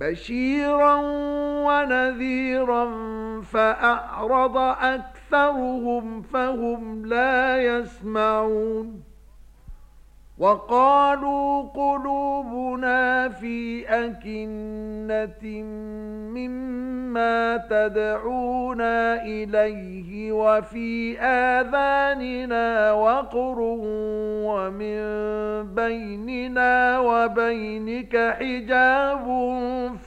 بشيرا ونذيرا فأعرض أكثرهم فهم لا يسمعون وقالوا قلوبنا في أكنة مما ما تدعونا إليه وفي آذاننا وقر ومن بيننا وبينك حجاب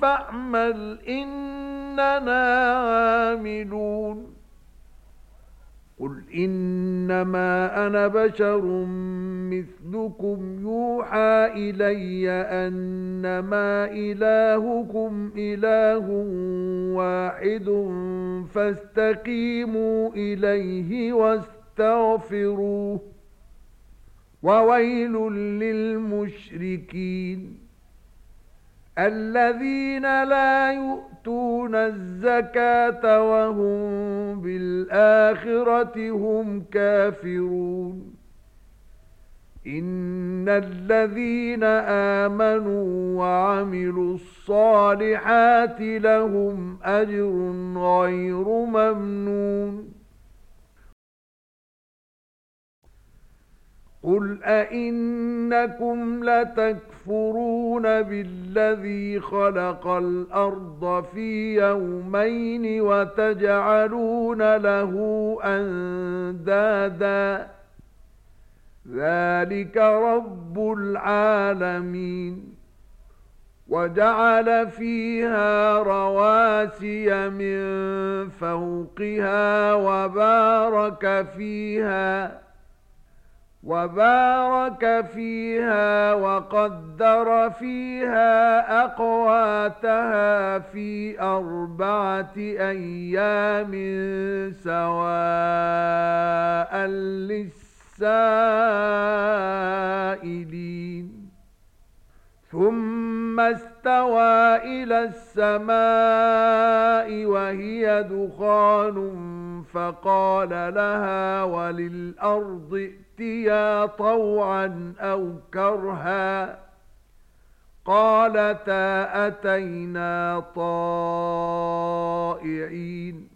فاعمل إننا عاملون قل إنما أنا بشر مثلكم يوحى إلي أنما إلهكم إله واحد فاستقيموا إليه واستغفروه وويل للمشركين الذين لا يؤتون الزكاة وهم بالآخرة هم كافرون إن الذين آمنوا وعملوا الصالحات لهم أجر غير ممنون قل أئنكم لتكفرون بالذي خلق الأرض في يومين وتجعلون له أندادا ذلك رب العالمين. وجعل فيها رواسي من فوقها وبارك فيها وبارك فيها وقدر فيها أقواتها في أربعة أيام سواء. للسائلين. ثم استوى إلى السماء وهي دخان فقال لها وللأرض ائتيا طوعا أو كرها. قالتا أتينا طائعين.